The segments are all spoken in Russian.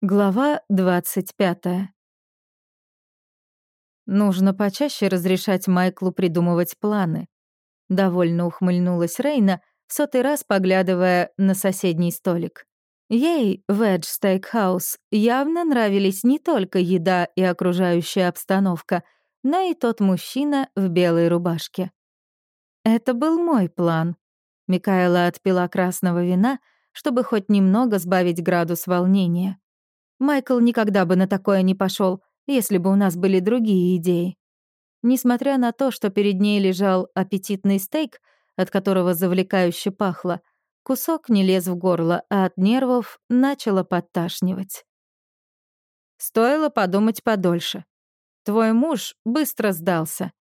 Глава 25. Нужно почаще разрешать Майклу придумывать планы. Довольно ухмыльнулась Рейна, в сотый раз поглядывая на соседний столик. Ей, Ведж Стейкхаус, явно нравились не только еда и окружающая обстановка, но и тот мужчина в белой рубашке. Это был мой план. Микаэла отпила красного вина, чтобы хоть немного сбавить градус волнения. Майкл никогда бы на такое не пошел, если бы у нас были другие идеи. Несмотря на то, что перед ней лежал аппетитный стейк, от которого завлекающе пахло, кусок не лез в горло, а от нервов начало подташнивать. Стоило подумать подольше. Твой муж быстро сдался.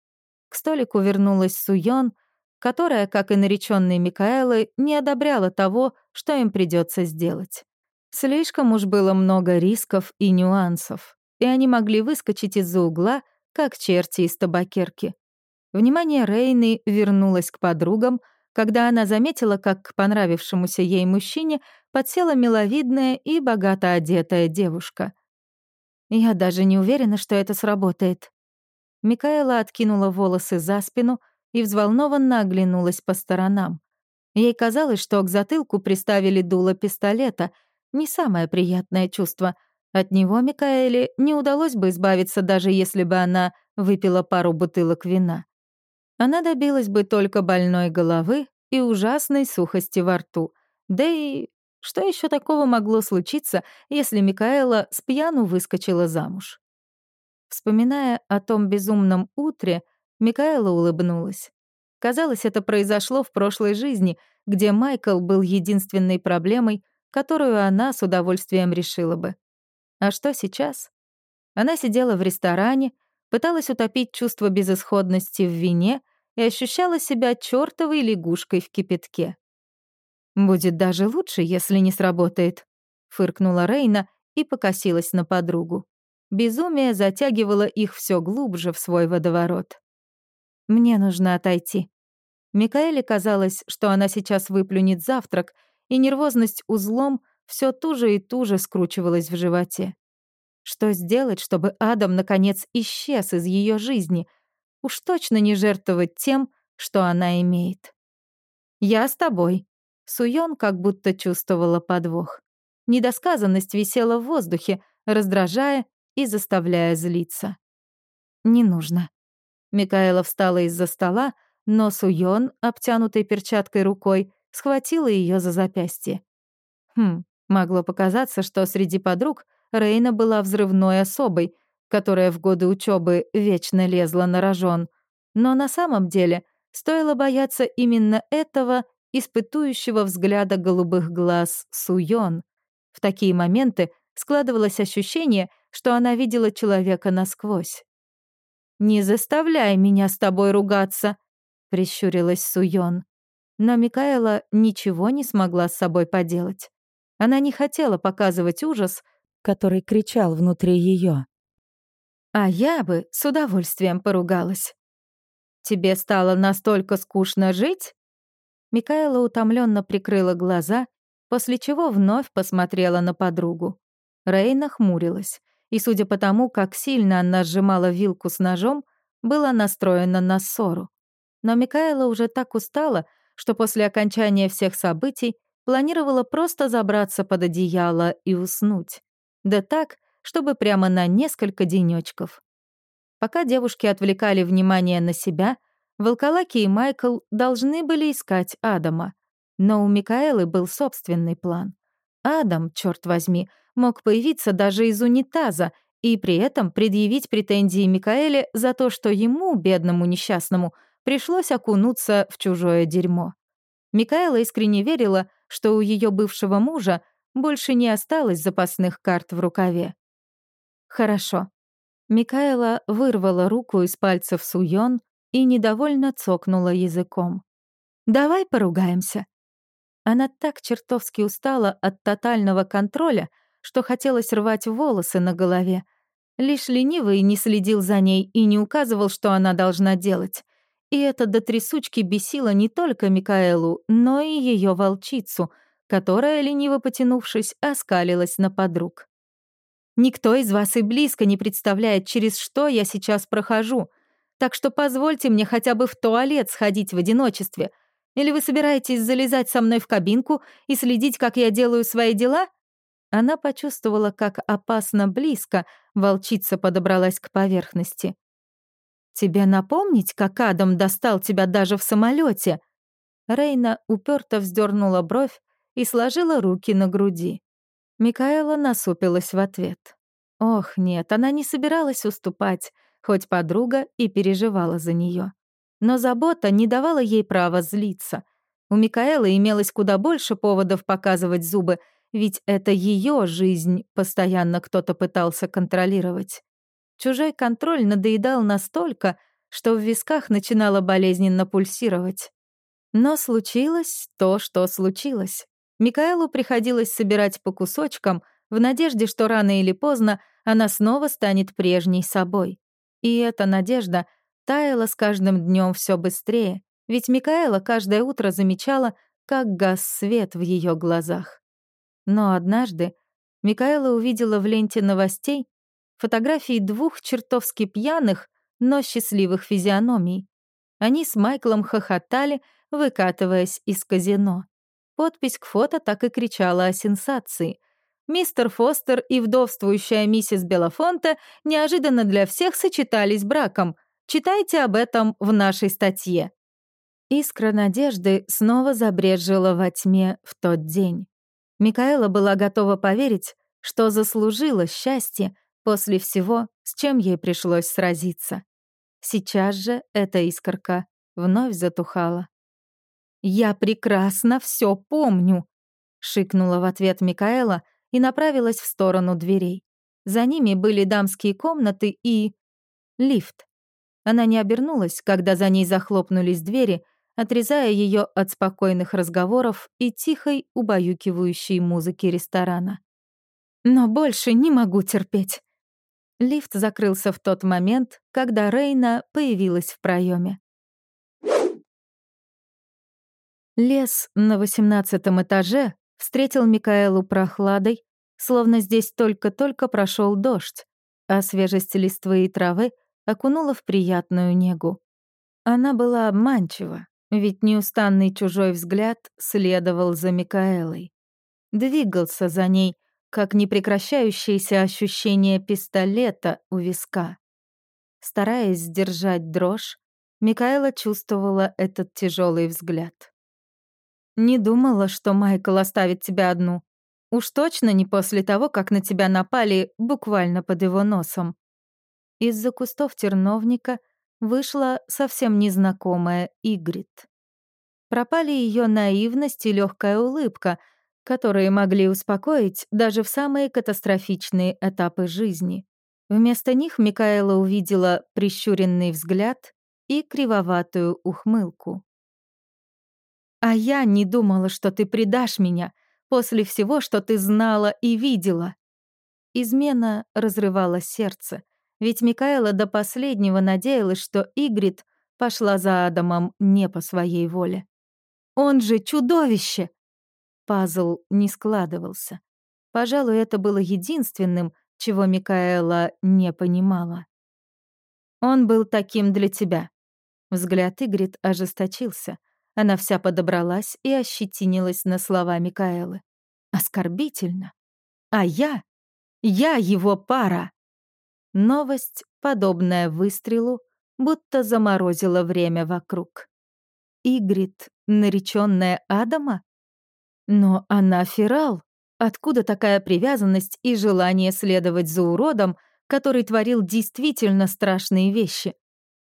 К столику вернулась Суён, которая, как и наречённые Микаэлы, не одобряла того, что им придётся сделать. Слишком уж было много рисков и нюансов, и они могли выскочить из-за угла, как черти из табакерки. Внимание Рейны вернулось к подругам, когда она заметила, как к понравившемуся ей мужчине подсела миловидная и богато одетая девушка. «Я даже не уверена, что это сработает». Микаэла откинула волосы за спину и взволнованно оглянулась по сторонам. Ей казалось, что к затылку приставили дуло пистолета — не самое приятное чувство. От него Микаэле не удалось бы избавиться, даже если бы она выпила пару бутылок вина. Она добилась бы только больной головы и ужасной сухости во рту. Да и что еще такого могло случиться, если Микаэла с пьяну выскочила замуж? Вспоминая о том безумном утре, Микаэла улыбнулась. Казалось, это произошло в прошлой жизни, где Майкл был единственной проблемой, которую она с удовольствием решила бы. А что сейчас? Она сидела в ресторане, пыталась утопить чувство безысходности в вине и ощущала себя чёртовой лягушкой в кипятке. «Будет даже лучше, если не сработает», — фыркнула Рейна и покосилась на подругу. Безумие затягивало их все глубже в свой водоворот. «Мне нужно отойти». Микаэле казалось, что она сейчас выплюнет завтрак и нервозность узлом все туже и туже скручивалась в животе. Что сделать, чтобы Адам наконец исчез из ее жизни? Уж точно не жертвовать тем, что она имеет. «Я с тобой». Суён как будто чувствовала подвох. Недосказанность висела в воздухе, раздражая и заставляя злиться. «Не нужно». Микаэла встала из-за стола, но Суён, обтянутой перчаткой рукой, схватила ее за запястье. Хм, могло показаться, что среди подруг Рейна была взрывной особой, которая в годы учебы вечно лезла на рожон. Но на самом деле стоило бояться именно этого испытующего взгляда голубых глаз Суён. В такие моменты складывалось ощущение, что она видела человека насквозь. «Не заставляй меня с тобой ругаться», — прищурилась Суён. Но Микаэла ничего не смогла с собой поделать. Она не хотела показывать ужас, который кричал внутри ее. А я бы с удовольствием поругалась. «Тебе стало настолько скучно жить?» Микаэла утомленно прикрыла глаза, после чего вновь посмотрела на подругу. Рейна хмурилась, и, судя по тому, как сильно она сжимала вилку с ножом, была настроена на ссору. Но Микаэла уже так устала, что после окончания всех событий планировала просто забраться под одеяло и уснуть. Да так, чтобы прямо на несколько денёчков. Пока девушки отвлекали внимание на себя, Волколаки и Майкл должны были искать Адама. Но у Микаэлы был собственный план. Адам, черт возьми, мог появиться даже из унитаза и при этом предъявить претензии Микаэле за то, что ему, бедному несчастному, пришлось окунуться в чужое дерьмо. Микаэла искренне верила, что у ее бывшего мужа больше не осталось запасных карт в рукаве. «Хорошо». Микаэла вырвала руку из пальцев Суён и недовольно цокнула языком. «Давай поругаемся». Она так чертовски устала от тотального контроля, что хотелось рвать волосы на голове. Лишь ленивый не следил за ней и не указывал, что она должна делать. И это до трясучки бесило не только Микаэлу, но и ее волчицу, которая, лениво потянувшись, оскалилась на подруг. Никто из вас и близко не представляет, через что я сейчас прохожу. Так что позвольте мне хотя бы в туалет сходить в одиночестве. Или вы собираетесь залезать со мной в кабинку и следить, как я делаю свои дела?» Она почувствовала, как опасно близко волчица подобралась к поверхности. «Тебе напомнить, как Адам достал тебя даже в самолете? Рейна уперто вздернула бровь и сложила руки на груди. Микаэла насупилась в ответ. Ох, нет, она не собиралась уступать, хоть подруга и переживала за нее. Но забота не давала ей права злиться. У Микаэлы имелось куда больше поводов показывать зубы, ведь это ее жизнь постоянно кто-то пытался контролировать. Чужой контроль надоедал настолько, что в висках начинало болезненно пульсировать. Но случилось то, что случилось. Микаэлу приходилось собирать по кусочкам в надежде, что рано или поздно она снова станет прежней собой. И эта надежда таяла с каждым днем все быстрее, ведь Микаэла каждое утро замечала, как гас свет в ее глазах. Но однажды Микаэла увидела в ленте новостей фотографии двух чертовски пьяных, но счастливых физиономий. Они с Майклом хохотали, выкатываясь из казино. Подпись к фото так и кричала о сенсации. Мистер Фостер и вдовствующая миссис Белофонте неожиданно для всех сочетались браком. Читайте об этом в нашей статье. Искра надежды снова забрежила во тьме в тот день. Микаэла была готова поверить, что заслужила счастье после всего, с чем ей пришлось сразиться. Сейчас же эта искорка вновь затухала. «Я прекрасно все помню», — шикнула в ответ Микаэла и направилась в сторону дверей. За ними были дамские комнаты и... лифт. Она не обернулась, когда за ней захлопнулись двери, отрезая ее от спокойных разговоров и тихой, убаюкивающей музыки ресторана. «Но больше не могу терпеть». Лифт закрылся в тот момент, когда Рейна появилась в проеме. Лес на восемнадцатом этаже встретил Микаэлу прохладой, словно здесь только-только прошел дождь, а свежесть листвы и травы окунула в приятную негу. Она была обманчива, ведь неустанный чужой взгляд следовал за Микаэлой. Двигался за ней, как непрекращающееся ощущение пистолета у виска. Стараясь сдержать дрожь, Микаэла чувствовала этот тяжелый взгляд. Не думала, что Майкл оставит тебя одну. Уж точно не после того, как на тебя напали буквально под его носом. Из-за кустов терновника вышла совсем незнакомая Игрит. Пропали ее наивность и легкая улыбка, которые могли успокоить даже в самые катастрофичные этапы жизни. Вместо них Микаэла увидела прищуренный взгляд и кривоватую ухмылку. А я не думала, что ты предашь меня после всего, что ты знала и видела. Измена разрывала сердце, ведь Микаэла до последнего надеялась, что Игрит пошла за Адамом не по своей воле. Он же чудовище! Пазл не складывался. Пожалуй, это было единственным, чего Микаэла не понимала. Он был таким для тебя. Взгляд Игрит ожесточился. Она вся подобралась и ощетинилась на слова Микаэлы. Оскорбительно. А я? Я его пара. Новость, подобная выстрелу, будто заморозила время вокруг. Игрит, нареченная Адама? Но она ферал. Откуда такая привязанность и желание следовать за уродом, который творил действительно страшные вещи?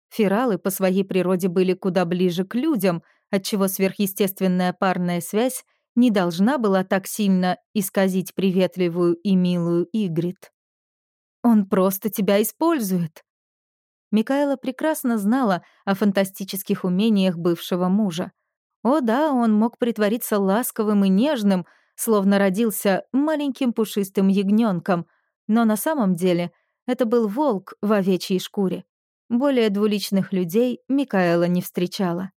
Фералы по своей природе были куда ближе к людям — отчего сверхъестественная парная связь не должна была так сильно исказить приветливую и милую Игрит. «Он просто тебя использует». Микаэла прекрасно знала о фантастических умениях бывшего мужа. О да, он мог притвориться ласковым и нежным, словно родился маленьким пушистым ягненком, но на самом деле это был волк в овечьей шкуре. Более двуличных людей Микаэла не встречала.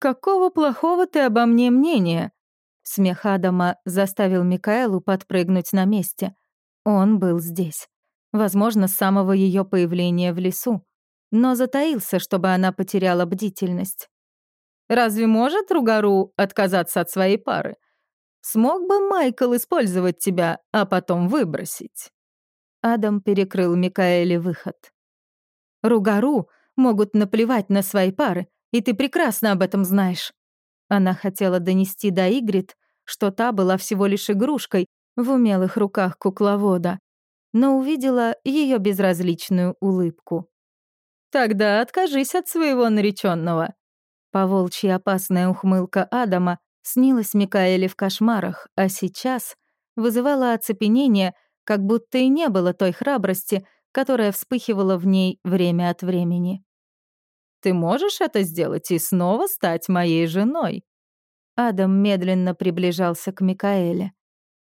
«Какого плохого ты обо мне мнения?» Смех Адама заставил Микаэлу подпрыгнуть на месте. Он был здесь. Возможно, с самого ее появления в лесу. Но затаился, чтобы она потеряла бдительность. «Разве может Ругару отказаться от своей пары? Смог бы Майкл использовать тебя, а потом выбросить?» Адам перекрыл Микаэле выход. «Ругару могут наплевать на свои пары, и ты прекрасно об этом знаешь». Она хотела донести до Игрит, что та была всего лишь игрушкой в умелых руках кукловода, но увидела ее безразличную улыбку. «Тогда откажись от своего нареченного. Поволчья опасная ухмылка Адама снилась Микаэле в кошмарах, а сейчас вызывала оцепенение, как будто и не было той храбрости, которая вспыхивала в ней время от времени. «Ты можешь это сделать и снова стать моей женой?» Адам медленно приближался к Микаэле.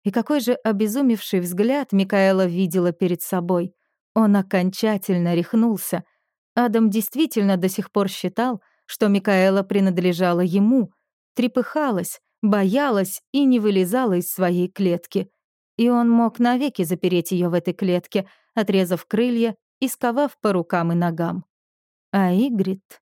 И какой же обезумевший взгляд Микаэла видела перед собой. Он окончательно рехнулся. Адам действительно до сих пор считал, что Микаэла принадлежала ему, трепыхалась, боялась и не вылезала из своей клетки. И он мог навеки запереть ее в этой клетке, отрезав крылья и сковав по рукам и ногам. А Игрит...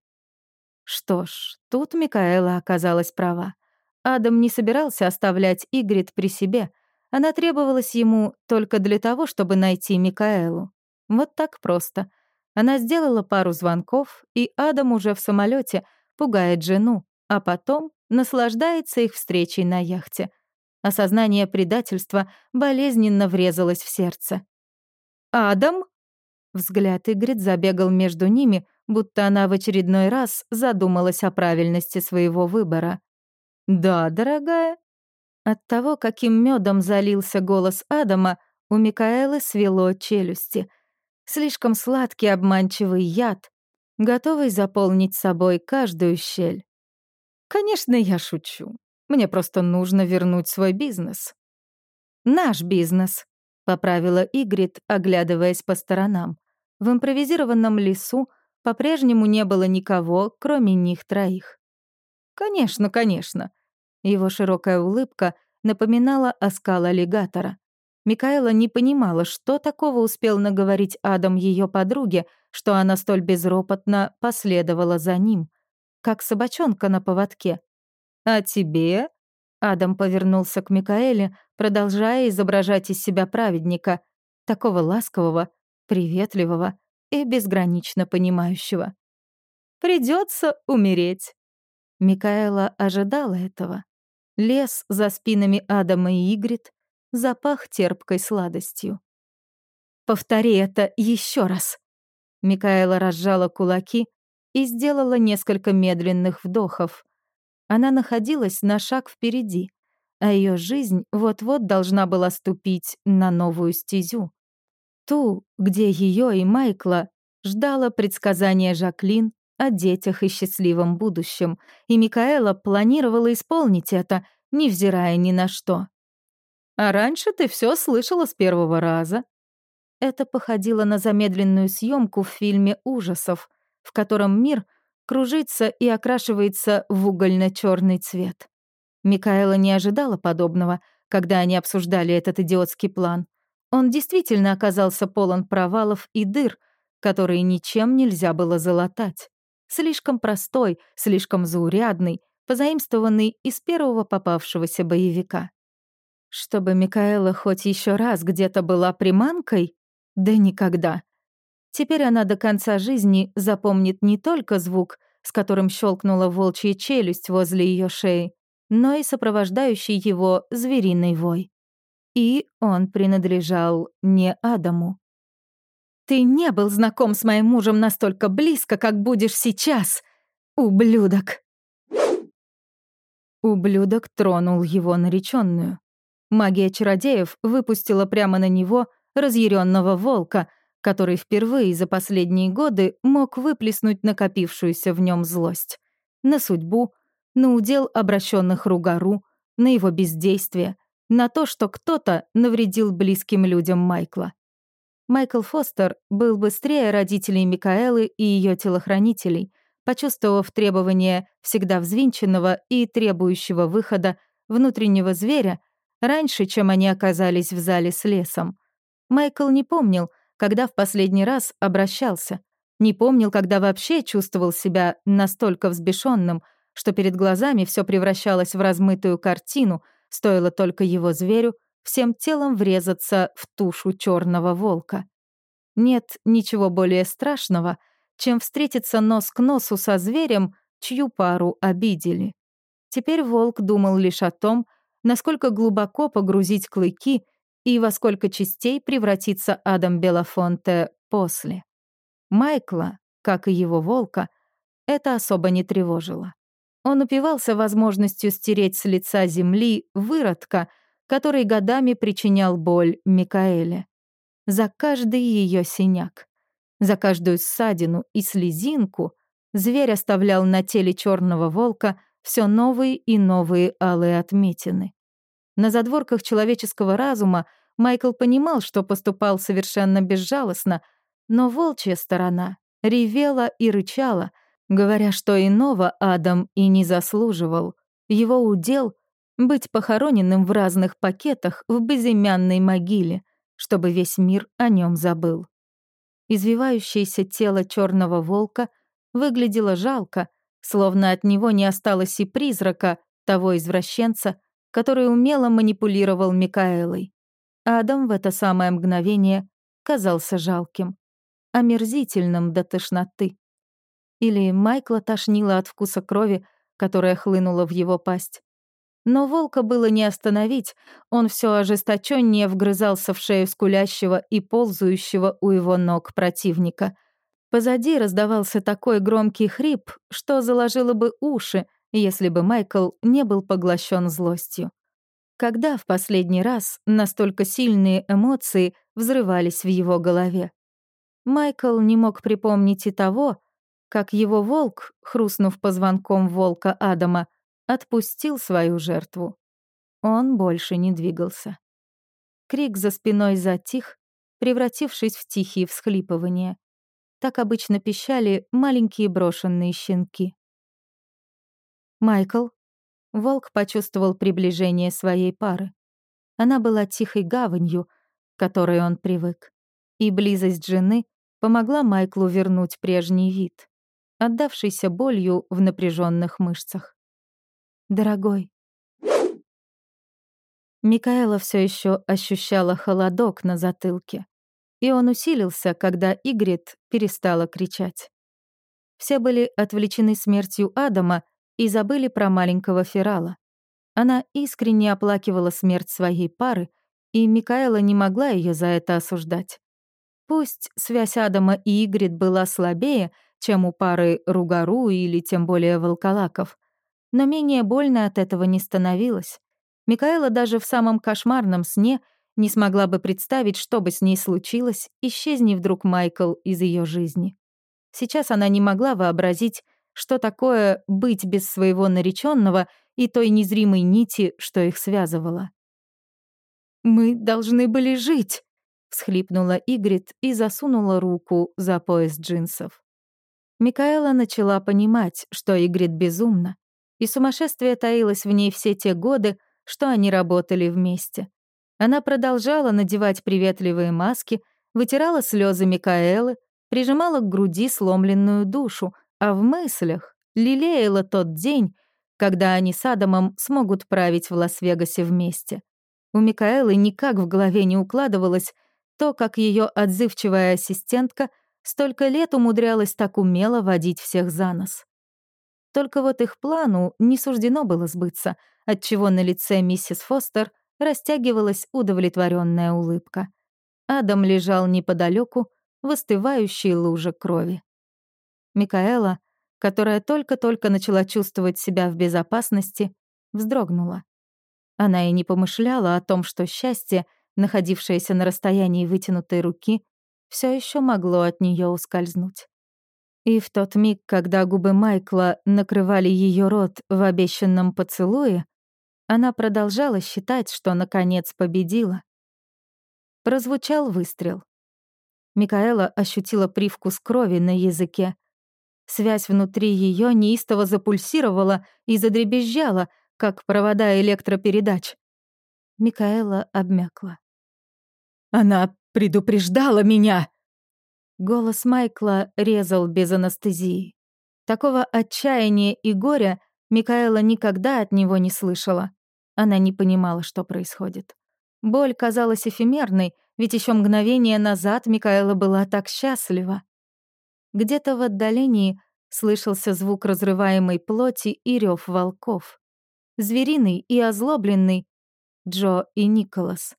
Что ж, тут Микаэла оказалась права. Адам не собирался оставлять Игрит при себе. Она требовалась ему только для того, чтобы найти Микаэлу. Вот так просто. Она сделала пару звонков, и Адам уже в самолете пугает жену, а потом наслаждается их встречей на яхте. Осознание предательства болезненно врезалось в сердце. «Адам?» Взгляд Игрит забегал между ними, будто она в очередной раз задумалась о правильности своего выбора. «Да, дорогая». От того, каким медом залился голос Адама, у Микаэлы свело челюсти. Слишком сладкий обманчивый яд, готовый заполнить собой каждую щель. «Конечно, я шучу. Мне просто нужно вернуть свой бизнес». «Наш бизнес», — поправила Игрит, оглядываясь по сторонам. В импровизированном лесу по-прежнему не было никого, кроме них троих. «Конечно, конечно. Его широкая улыбка напоминала оскал аллигатора. Микаэла не понимала, что такого успел наговорить Адам ее подруге, что она столь безропотно последовала за ним, как собачонка на поводке. «А тебе?» Адам повернулся к Микаэле, продолжая изображать из себя праведника, такого ласкового, приветливого и безгранично понимающего. «Придется умереть». Микаэла ожидала этого. Лес за спинами Адама и Игрит запах терпкой сладостью. «Повтори это еще раз!» Микаэла разжала кулаки и сделала несколько медленных вдохов. Она находилась на шаг впереди, а ее жизнь вот-вот должна была ступить на новую стезю. Ту, где ее и Майкла ждало предсказание Жаклин о детях и счастливом будущем, и Микаэла планировала исполнить это, невзирая ни на что. «А раньше ты все слышала с первого раза». Это походило на замедленную съемку в фильме ужасов, в котором мир кружится и окрашивается в угольно черный цвет. Микаэла не ожидала подобного, когда они обсуждали этот идиотский план. Он действительно оказался полон провалов и дыр, которые ничем нельзя было залатать. Слишком простой, слишком заурядный, позаимствованный из первого попавшегося боевика. Чтобы Микаэла хоть еще раз где-то была приманкой? Да никогда. Теперь она до конца жизни запомнит не только звук, с которым щелкнула волчья челюсть возле ее шеи, но и сопровождающий его звериный вой. И он принадлежал не Адаму. Ты не был знаком с моим мужем настолько близко, как будешь сейчас, ублюдок. Ублюдок тронул его нареченную. Магия чародеев выпустила прямо на него разъяренного волка, который впервые за последние годы мог выплеснуть накопившуюся в нем злость. На судьбу, на удел обращенных Ругару, на его бездействие, на то, что кто-то навредил близким людям Майкла. Майкл Фостер был быстрее родителей Микаэлы и ее телохранителей, почувствовав требование всегда взвинченного и требующего выхода внутреннего зверя раньше, чем они оказались в зале с лесом. Майкл не помнил, когда в последний раз обращался. Не помнил, когда вообще чувствовал себя настолько взбешенным, что перед глазами все превращалось в размытую картину, стоило только его зверю всем телом врезаться в тушу черного волка. Нет ничего более страшного, чем встретиться нос к носу со зверем, чью пару обидели. Теперь волк думал лишь о том, насколько глубоко погрузить клыки и во сколько частей превратится Адам Белофонте после. Майкла, как и его волка, это особо не тревожило. Он упивался возможностью стереть с лица земли выродка, который годами причинял боль Микаэле. За каждый ее синяк, за каждую ссадину и слезинку зверь оставлял на теле черного волка все новые и новые алые отметины. На задворках человеческого разума Майкл понимал, что поступал совершенно безжалостно, но волчья сторона ревела и рычала, говоря, что иного Адам и не заслуживал. Его удел — быть похороненным в разных пакетах в безымянной могиле, чтобы весь мир о нем забыл. Извивающееся тело черного волка выглядело жалко, словно от него не осталось и призрака того извращенца, который умело манипулировал Микаэлой. Адам в это самое мгновение казался жалким омерзительным до тошноты. Или Майкла тошнило от вкуса крови, которая хлынула в его пасть. Но волка было не остановить, он все ожесточеннее вгрызался в шею скулящего и ползающего у его ног противника. Позади раздавался такой громкий хрип, что заложило бы уши, если бы Майкл не был поглощен злостью. Когда в последний раз настолько сильные эмоции взрывались в его голове? Майкл не мог припомнить и того, как его волк, хрустнув позвонком волка Адама, отпустил свою жертву. Он больше не двигался. Крик за спиной затих, превратившись в тихие всхлипывания. Так обычно пищали маленькие брошенные щенки. «Майкл», волк почувствовал приближение своей пары. Она была тихой гаванью, к которой он привык и близость жены помогла Майклу вернуть прежний вид, отдавшийся болью в напряженных мышцах. «Дорогой». Микаэла все еще ощущала холодок на затылке, и он усилился, когда Игрит перестала кричать. Все были отвлечены смертью Адама и забыли про маленького Ферала. Она искренне оплакивала смерть своей пары, и Микаэла не могла ее за это осуждать. Пусть связь Адама и Игрит была слабее, чем у пары Ругару или тем более Волколаков, но менее больно от этого не становилось. Микаэла даже в самом кошмарном сне не смогла бы представить, что бы с ней случилось, исчезни вдруг Майкл из ее жизни. Сейчас она не могла вообразить, что такое быть без своего нареченного и той незримой нити, что их связывало. «Мы должны были жить», всхлипнула Игрит и засунула руку за пояс джинсов. Микаэла начала понимать, что Игрит безумна, и сумасшествие таилось в ней все те годы, что они работали вместе. Она продолжала надевать приветливые маски, вытирала слезы Микаэлы, прижимала к груди сломленную душу, а в мыслях лелеяла тот день, когда они с Адамом смогут править в Лас-Вегасе вместе. У Микаэлы никак в голове не укладывалось, то, как ее отзывчивая ассистентка столько лет умудрялась так умело водить всех за нос. Только вот их плану не суждено было сбыться, отчего на лице миссис Фостер растягивалась удовлетворенная улыбка. Адам лежал неподалеку, в остывающей луже крови. Микаэла, которая только-только начала чувствовать себя в безопасности, вздрогнула. Она и не помышляла о том, что счастье — находившееся на расстоянии вытянутой руки, все еще могло от нее ускользнуть. И в тот миг, когда губы Майкла накрывали ее рот в обещанном поцелуе, она продолжала считать, что наконец победила. Прозвучал выстрел. Микаэла ощутила привкус крови на языке. Связь внутри ее неистово запульсировала и задребезжала, как провода электропередач. Микаэла обмякла. Она предупреждала меня!» Голос Майкла резал без анестезии. Такого отчаяния и горя Микаэла никогда от него не слышала. Она не понимала, что происходит. Боль казалась эфемерной, ведь еще мгновение назад Микаэла была так счастлива. Где-то в отдалении слышался звук разрываемой плоти и рев волков. Звериный и озлобленный Джо и Николас.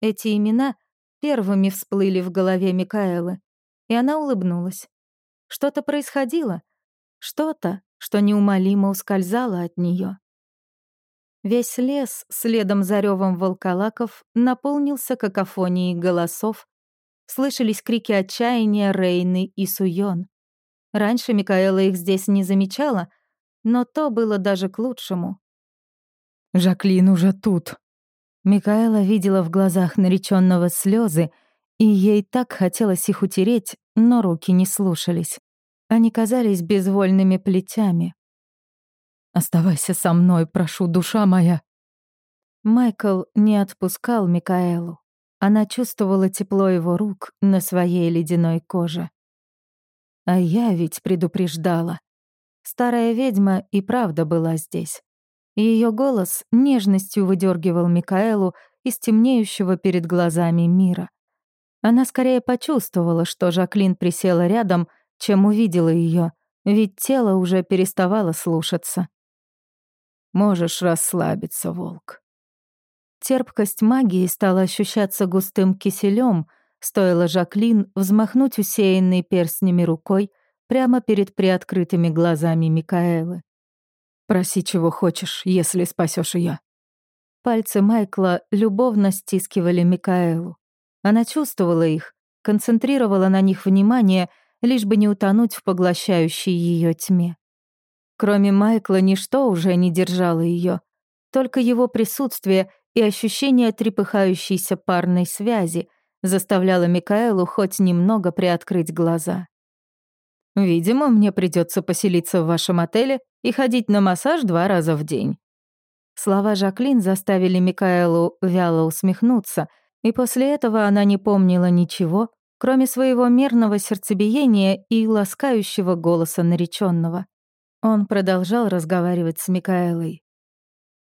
Эти имена первыми всплыли в голове Микаэлы, и она улыбнулась. Что-то происходило, что-то, что неумолимо ускользало от нее. Весь лес, следом за ревом волколаков, наполнился какофонией голосов. Слышались крики отчаяния Рейны и Суён. Раньше Микаэла их здесь не замечала, но то было даже к лучшему. «Жаклин уже тут». Микаэла видела в глазах нареченного слезы, и ей так хотелось их утереть, но руки не слушались. Они казались безвольными плетями. Оставайся со мной, прошу, душа моя». Майкл не отпускал Микаэлу. Она чувствовала тепло его рук на своей ледяной коже. А я ведь предупреждала. Старая ведьма и правда была здесь. Ее голос нежностью выдергивал Микаэлу из темнеющего перед глазами мира. Она скорее почувствовала, что Жаклин присела рядом, чем увидела ее, ведь тело уже переставало слушаться. Можешь расслабиться, волк. Терпкость магии стала ощущаться густым киселем, стоило Жаклин взмахнуть усеянной перстнями рукой прямо перед приоткрытыми глазами Микаэлы. «Проси, чего хочешь, если спасешь ее». Пальцы Майкла любовно стискивали Микаэлу. Она чувствовала их, концентрировала на них внимание, лишь бы не утонуть в поглощающей ее тьме. Кроме Майкла, ничто уже не держало ее, только его присутствие и ощущение трепыхающейся парной связи заставляло Микаэлу хоть немного приоткрыть глаза. «Видимо, мне придется поселиться в вашем отеле и ходить на массаж два раза в день». Слова Жаклин заставили Микаэлу вяло усмехнуться, и после этого она не помнила ничего, кроме своего мерного сердцебиения и ласкающего голоса нареченного. Он продолжал разговаривать с Микаэлой.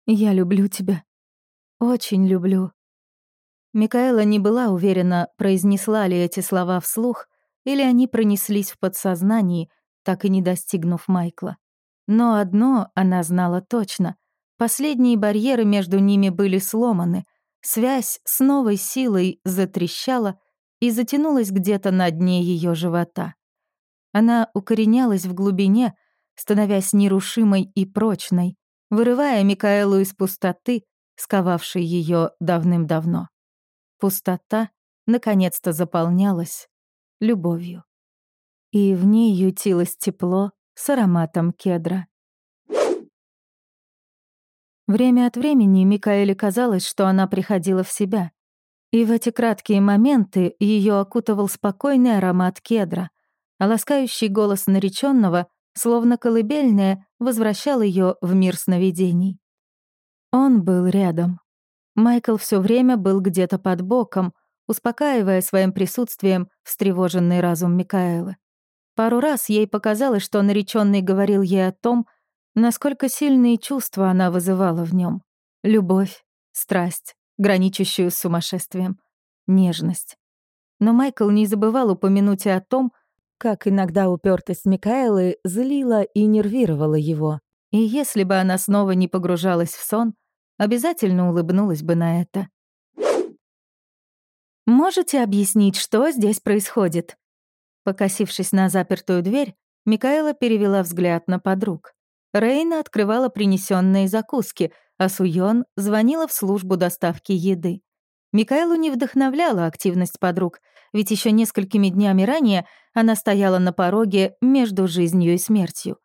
«Я люблю тебя. Очень люблю». Микаэла не была уверена, произнесла ли эти слова вслух, или они пронеслись в подсознании, так и не достигнув Майкла. Но одно она знала точно. Последние барьеры между ними были сломаны, связь с новой силой затрещала и затянулась где-то на дне ее живота. Она укоренялась в глубине, становясь нерушимой и прочной, вырывая Микаэлу из пустоты, сковавшей ее давным-давно. Пустота наконец-то заполнялась любовью. И в ней ютилось тепло с ароматом кедра. Время от времени Микаэле казалось, что она приходила в себя. И в эти краткие моменты ее окутывал спокойный аромат кедра, а ласкающий голос нареченного словно колыбельная, возвращал ее в мир сновидений. Он был рядом. Майкл все время был где-то под боком, успокаивая своим присутствием встревоженный разум Микаэлы. Пару раз ей показалось, что нареченный говорил ей о том, насколько сильные чувства она вызывала в нем: Любовь, страсть, граничащую с сумасшествием, нежность. Но Майкл не забывал упомянуть и о том, как иногда упертость Микаэлы злила и нервировала его. И если бы она снова не погружалась в сон, обязательно улыбнулась бы на это. «Можете объяснить, что здесь происходит?» Покосившись на запертую дверь, Микаэла перевела взгляд на подруг. Рейна открывала принесенные закуски, а Суён звонила в службу доставки еды. Микаэлу не вдохновляла активность подруг, ведь еще несколькими днями ранее она стояла на пороге между жизнью и смертью.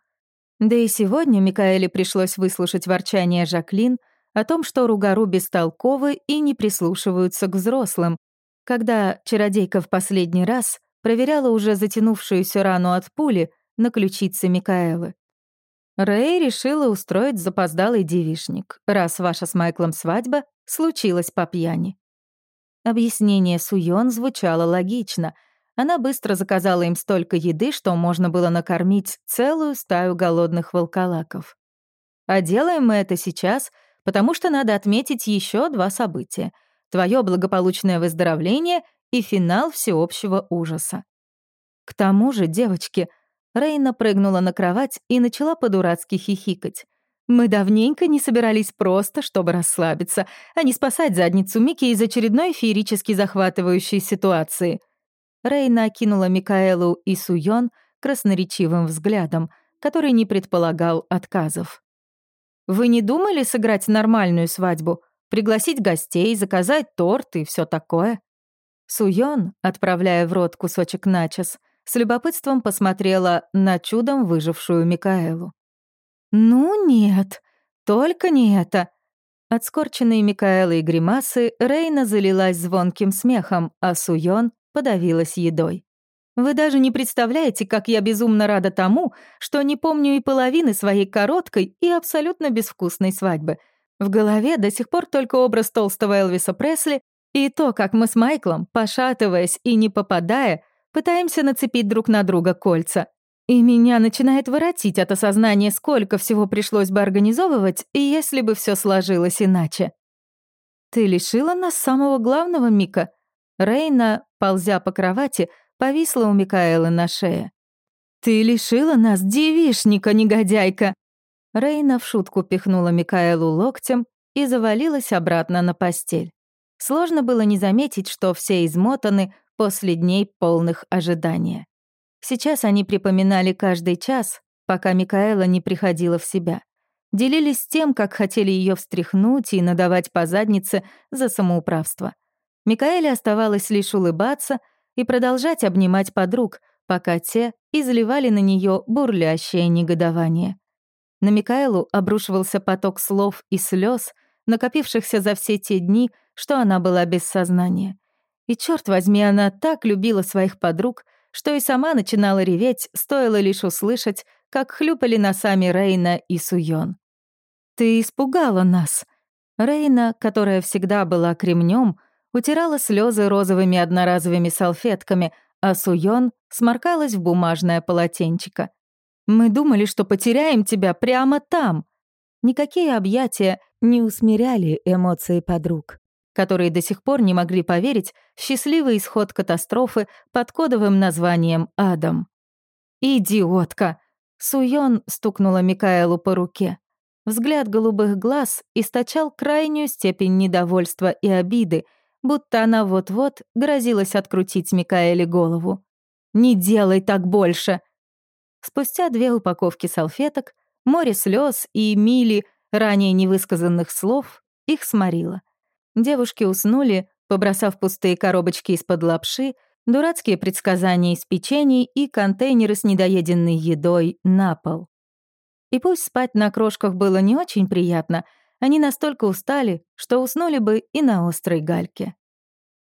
Да и сегодня Микаэле пришлось выслушать ворчание Жаклин о том, что ругару бестолковы и не прислушиваются к взрослым, когда чародейка в последний раз проверяла уже затянувшуюся рану от пули на ключице Микаэлы. Рэй решила устроить запоздалый девишник, раз ваша с Майклом свадьба случилась по пьяни. Объяснение Суён звучало логично. Она быстро заказала им столько еды, что можно было накормить целую стаю голодных волколаков. А делаем мы это сейчас, потому что надо отметить еще два события. Твое благополучное выздоровление и финал всеобщего ужаса. К тому же, девочки, Рейна прыгнула на кровать и начала по-дурацки хихикать. Мы давненько не собирались просто, чтобы расслабиться, а не спасать задницу Мики из очередной феерически захватывающей ситуации. Рейна окинула Микаэлу и Суён красноречивым взглядом, который не предполагал отказов. «Вы не думали сыграть нормальную свадьбу? Пригласить гостей, заказать торт и все такое?» Суён, отправляя в рот кусочек начос, с любопытством посмотрела на чудом выжившую Микаэлу. «Ну нет, только не это». От скорченной Микаэлы и гримасы Рейна залилась звонким смехом, а Суён подавилась едой. «Вы даже не представляете, как я безумно рада тому, что не помню и половины своей короткой и абсолютно безвкусной свадьбы. В голове до сих пор только образ толстого Элвиса Пресли и то, как мы с Майклом, пошатываясь и не попадая, пытаемся нацепить друг на друга кольца. И меня начинает воротить от осознания, сколько всего пришлось бы организовывать, если бы все сложилось иначе. «Ты лишила нас самого главного, Мика?» Рейна, ползя по кровати, повисла у Микаэлы на шее. «Ты лишила нас девишника, негодяйка!» Рейна в шутку пихнула Микаэлу локтем и завалилась обратно на постель. Сложно было не заметить, что все измотаны после дней полных ожидания. Сейчас они припоминали каждый час, пока Микаэла не приходила в себя. Делились тем, как хотели ее встряхнуть и надавать по заднице за самоуправство. Микаэле оставалось лишь улыбаться и продолжать обнимать подруг, пока те изливали на нее бурлящее негодование. На Микаэлу обрушивался поток слов и слез, накопившихся за все те дни, что она была без сознания. И, черт возьми, она так любила своих подруг, что и сама начинала реветь, стоило лишь услышать, как хлюпали носами Рейна и Суён. «Ты испугала нас!» Рейна, которая всегда была кремнем, утирала слезы розовыми одноразовыми салфетками, а Суён сморкалась в бумажное полотенчико. «Мы думали, что потеряем тебя прямо там!» Никакие объятия не усмиряли эмоции подруг которые до сих пор не могли поверить в счастливый исход катастрофы под кодовым названием «Адам». «Идиотка!» — Суён стукнула Микаэлу по руке. Взгляд голубых глаз источал крайнюю степень недовольства и обиды, будто она вот-вот грозилась открутить Микаэле голову. «Не делай так больше!» Спустя две упаковки салфеток, море слез и мили ранее невысказанных слов их сморило. Девушки уснули, побросав пустые коробочки из-под лапши, дурацкие предсказания из печений и контейнеры с недоеденной едой на пол. И пусть спать на крошках было не очень приятно, они настолько устали, что уснули бы и на острой гальке.